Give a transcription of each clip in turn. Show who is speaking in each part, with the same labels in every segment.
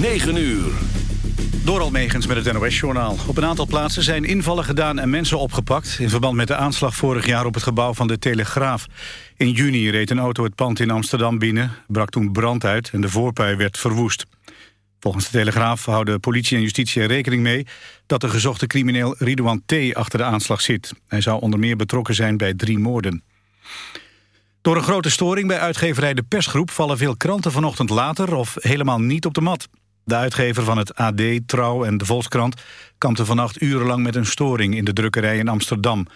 Speaker 1: 9 uur.
Speaker 2: Door Almegens met het NOS-journaal. Op een aantal plaatsen zijn invallen gedaan en mensen opgepakt... in verband met de aanslag vorig jaar op het gebouw van de Telegraaf. In juni reed een auto het pand in Amsterdam binnen... brak toen brand uit en de voorpui werd verwoest. Volgens de Telegraaf houden politie en justitie er rekening mee... dat de gezochte crimineel Ridouan T. achter de aanslag zit. Hij zou onder meer betrokken zijn bij drie moorden. Door een grote storing bij uitgeverij De Persgroep... vallen veel kranten vanochtend later of helemaal niet op de mat. De uitgever van het AD, Trouw en de Volkskrant... kampte vannacht urenlang met een storing in de drukkerij in Amsterdam.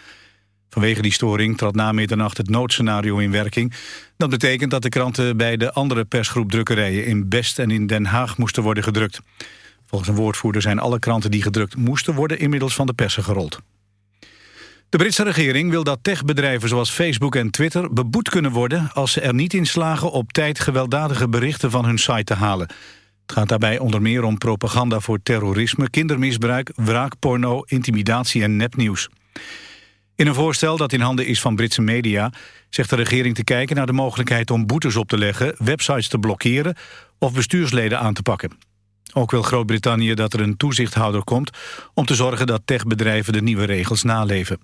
Speaker 2: Vanwege die storing trad na middernacht het noodscenario in werking. Dat betekent dat de kranten bij de andere persgroep drukkerijen... in Best en in Den Haag moesten worden gedrukt. Volgens een woordvoerder zijn alle kranten die gedrukt moesten... worden inmiddels van de persen gerold. De Britse regering wil dat techbedrijven zoals Facebook en Twitter beboet kunnen worden als ze er niet in slagen op tijd gewelddadige berichten van hun site te halen. Het gaat daarbij onder meer om propaganda voor terrorisme, kindermisbruik, wraakporno, intimidatie en nepnieuws. In een voorstel dat in handen is van Britse media zegt de regering te kijken naar de mogelijkheid om boetes op te leggen, websites te blokkeren of bestuursleden aan te pakken. Ook wil Groot-Brittannië dat er een toezichthouder komt om te zorgen dat techbedrijven de nieuwe regels naleven.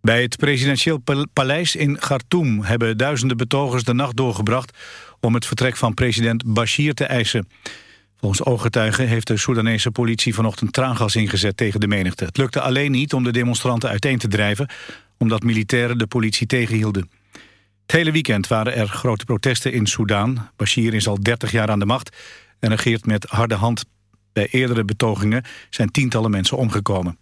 Speaker 2: Bij het presidentieel paleis in Khartoum hebben duizenden betogers de nacht doorgebracht om het vertrek van president Bashir te eisen. Volgens ooggetuigen heeft de Soedanese politie vanochtend traangas ingezet tegen de menigte. Het lukte alleen niet om de demonstranten uiteen te drijven, omdat militairen de politie tegenhielden. Het hele weekend waren er grote protesten in Soedan. Bashir is al 30 jaar aan de macht en regeert met harde hand. Bij eerdere betogingen zijn tientallen mensen omgekomen.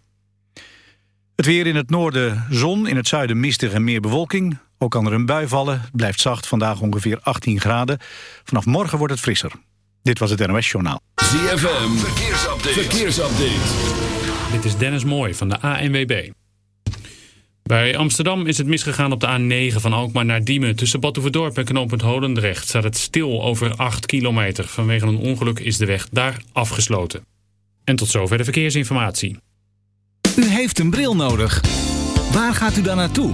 Speaker 2: Het weer in het noorden zon, in het zuiden mistig en meer bewolking. Ook kan er een bui vallen. Het blijft zacht, vandaag ongeveer 18 graden. Vanaf morgen wordt het frisser. Dit was het NOS Journaal.
Speaker 1: ZFM, verkeersupdate. verkeersupdate.
Speaker 3: Dit is Dennis Mooij van de ANWB. Bij Amsterdam is het misgegaan op de A9 van Alkmaar naar Diemen. Tussen Badhoevedorp en knooppunt Holendrecht staat het stil over 8 kilometer. Vanwege een ongeluk is de weg daar afgesloten. En tot zover de verkeersinformatie.
Speaker 4: U heeft een bril nodig. Waar gaat u dan naartoe?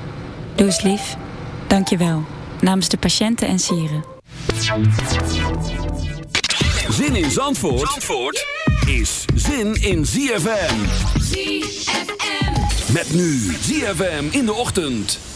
Speaker 5: Doe eens lief. Dank je wel. Namens de patiënten en sieren.
Speaker 1: Zin in Zandvoort, Zandvoort is zin in ZFM. Met nu ZFM in de ochtend.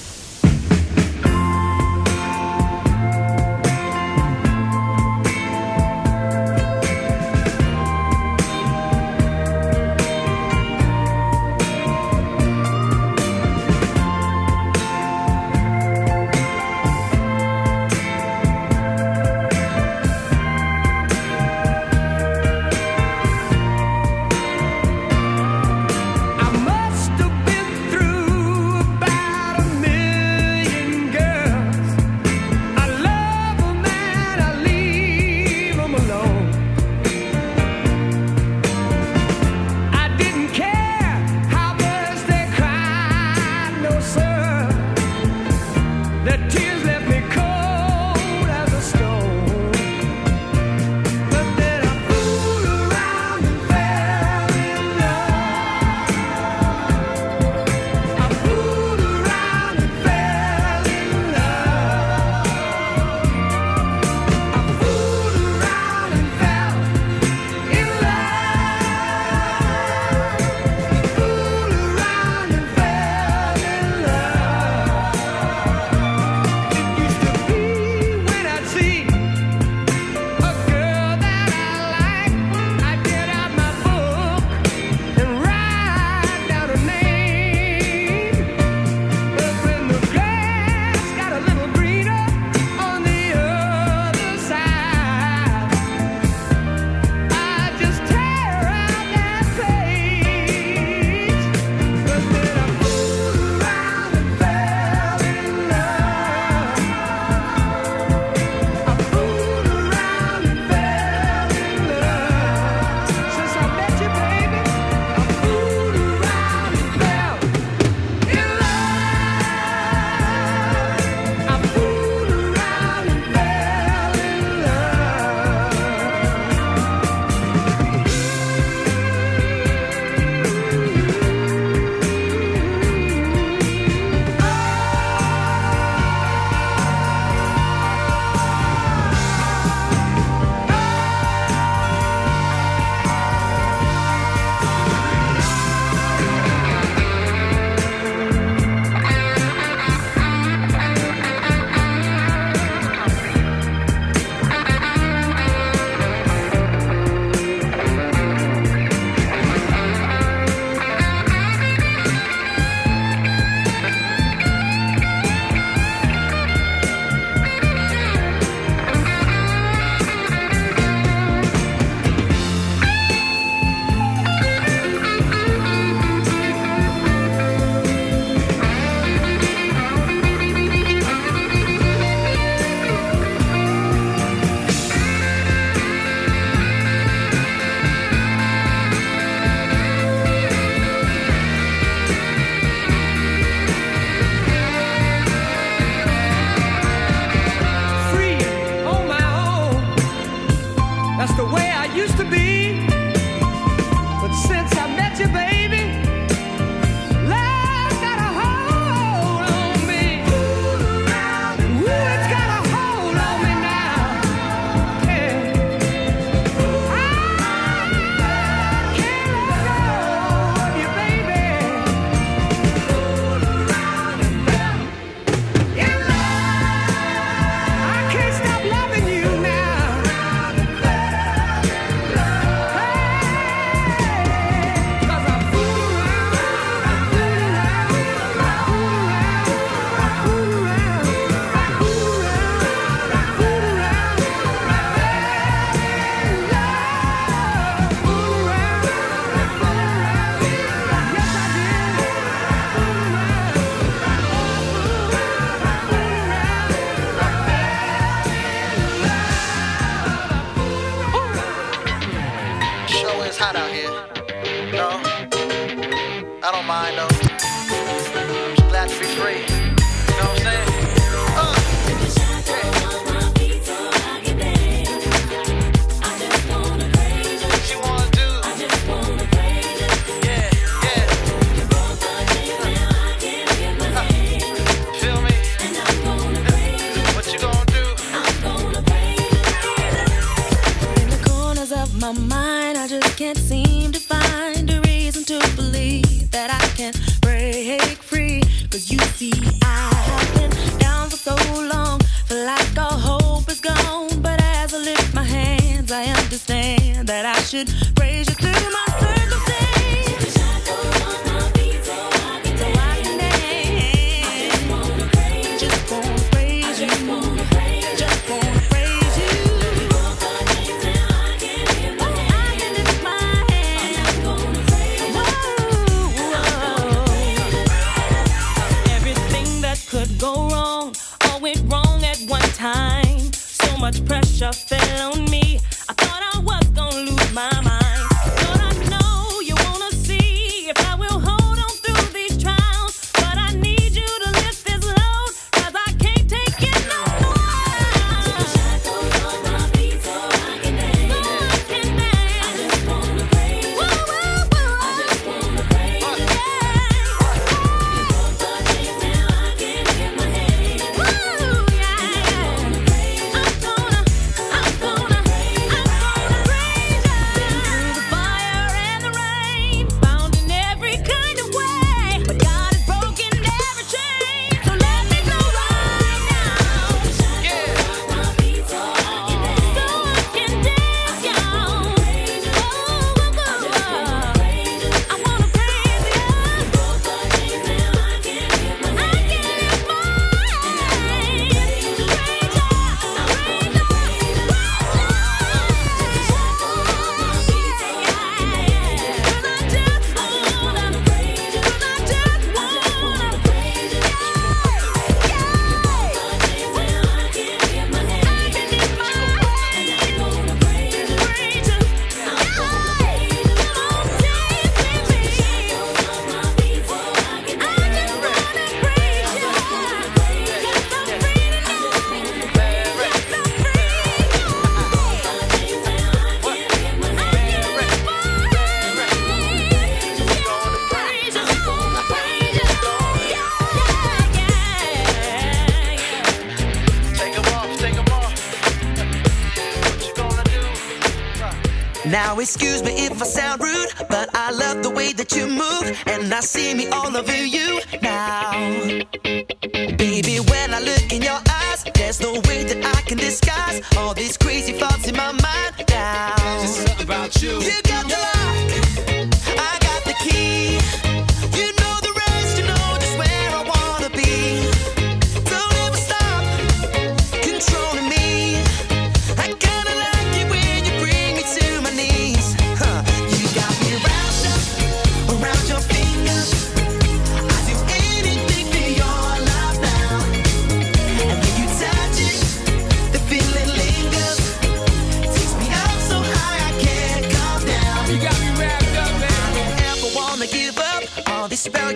Speaker 6: and I see me all over you.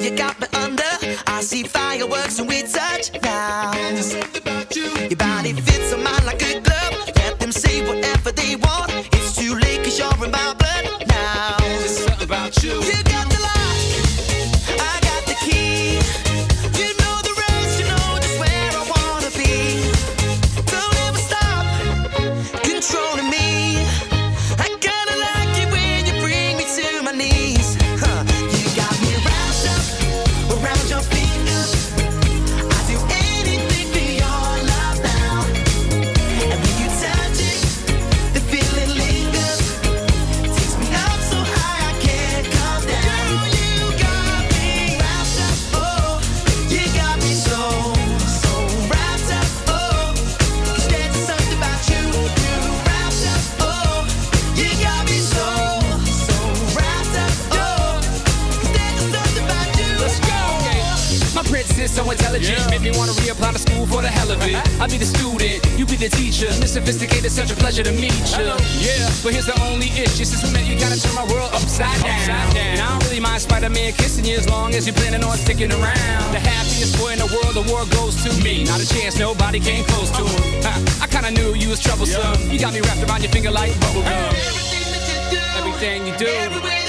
Speaker 7: you
Speaker 6: got me under. I see fireworks when we touch now. Your body fits on my
Speaker 7: sophisticated teacher. Miss Sophisticated, such a pleasure to meet you. Yeah, but here's the only issue. Since we met, you gotta turn my world upside down. Upside down. And I don't really mind Spider-Man kissing you as long as you're planning on sticking around. The happiest boy in the world, the war goes to me. Not a chance, nobody came close to him. I, I kinda knew you was troublesome. You got me wrapped around your finger like bubblegum. Everything
Speaker 6: that you do. Everything you do.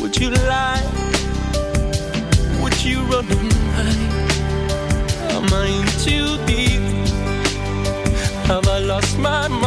Speaker 8: would you lie? Would you run and? Am I in too deep? Have I lost my mind?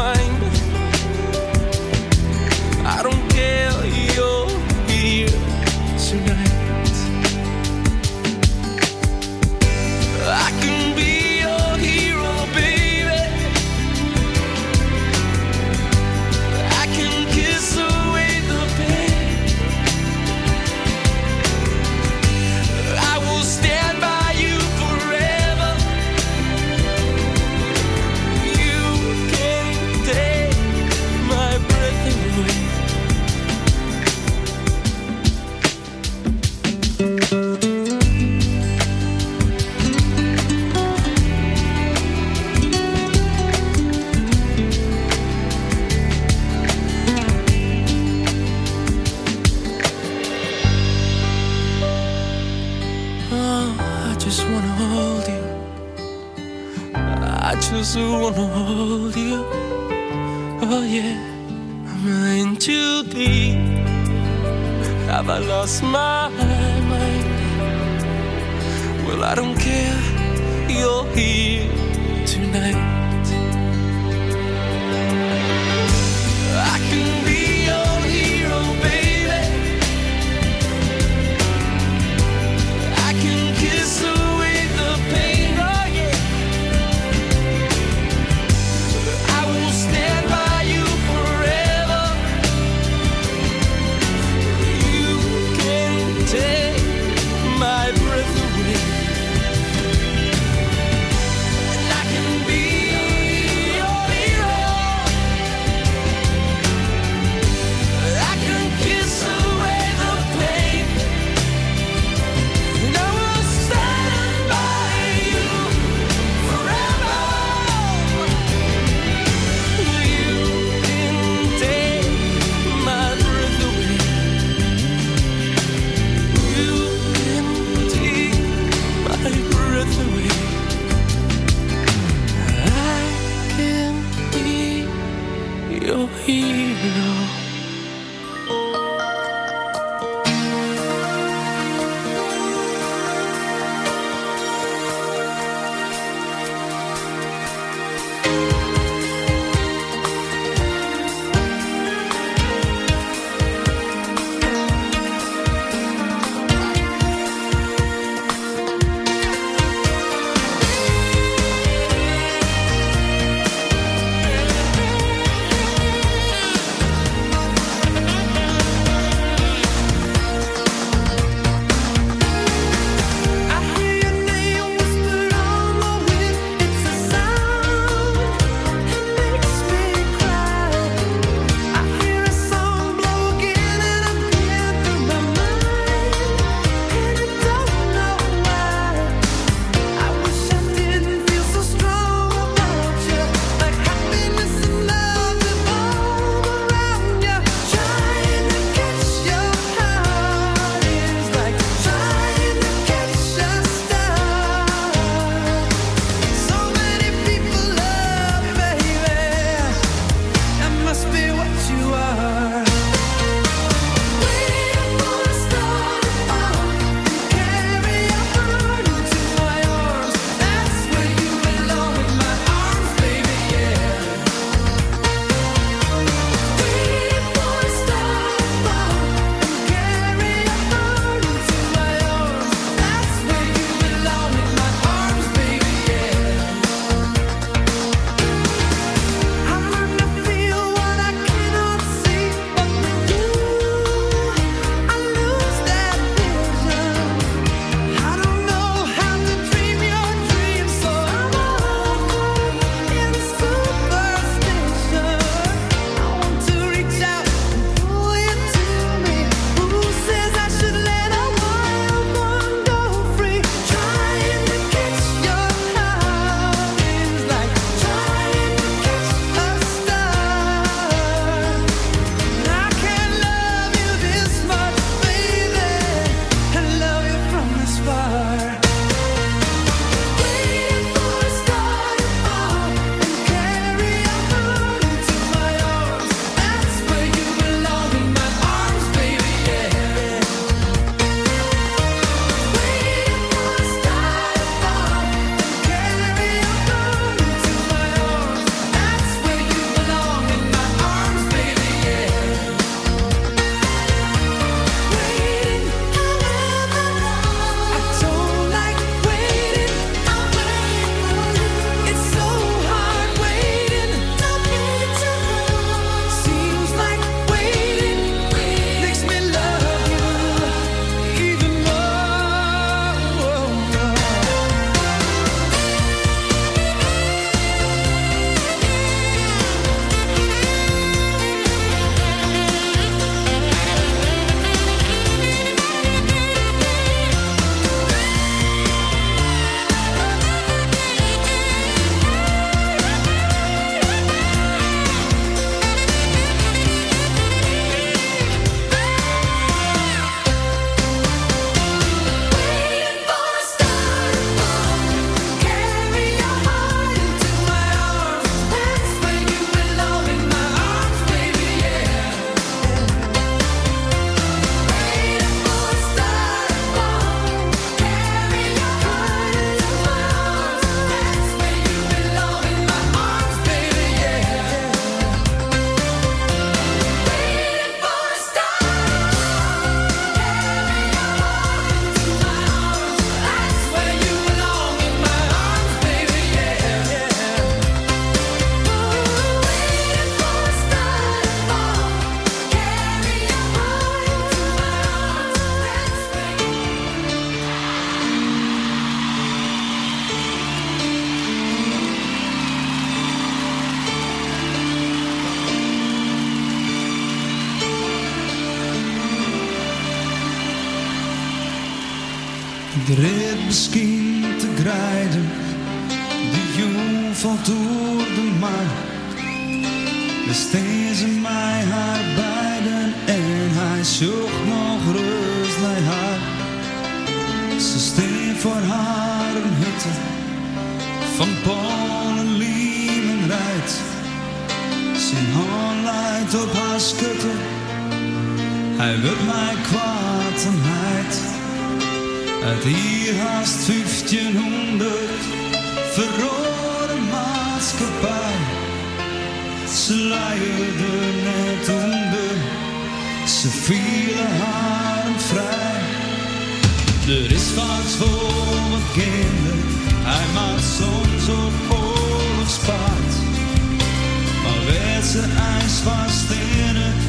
Speaker 9: ze ijs van.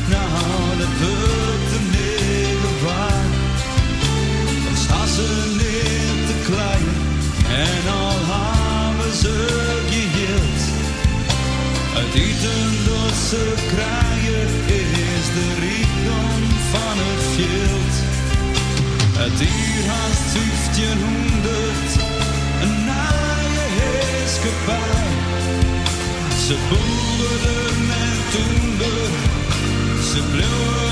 Speaker 9: Nou, dat wordt de negen waar. Dan staan ze niet te klein en al hebben ze geheeld. Het eten dat ze krijgen is de rijkdom van het veld. Het dier haast 1500, een naaie heerskepaar. Ze boeren bleu, c'est bleu.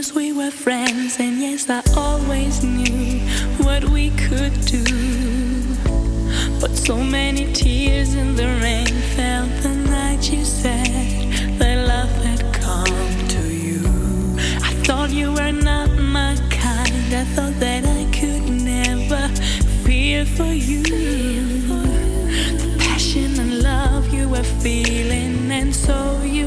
Speaker 8: yes, we were friends, and yes, I
Speaker 10: always knew what we could do. But so many tears in the rain fell the night you said that love had come to you. I thought you were not my kind, I thought that I could never fear for you. The passion and love you were feeling, and so you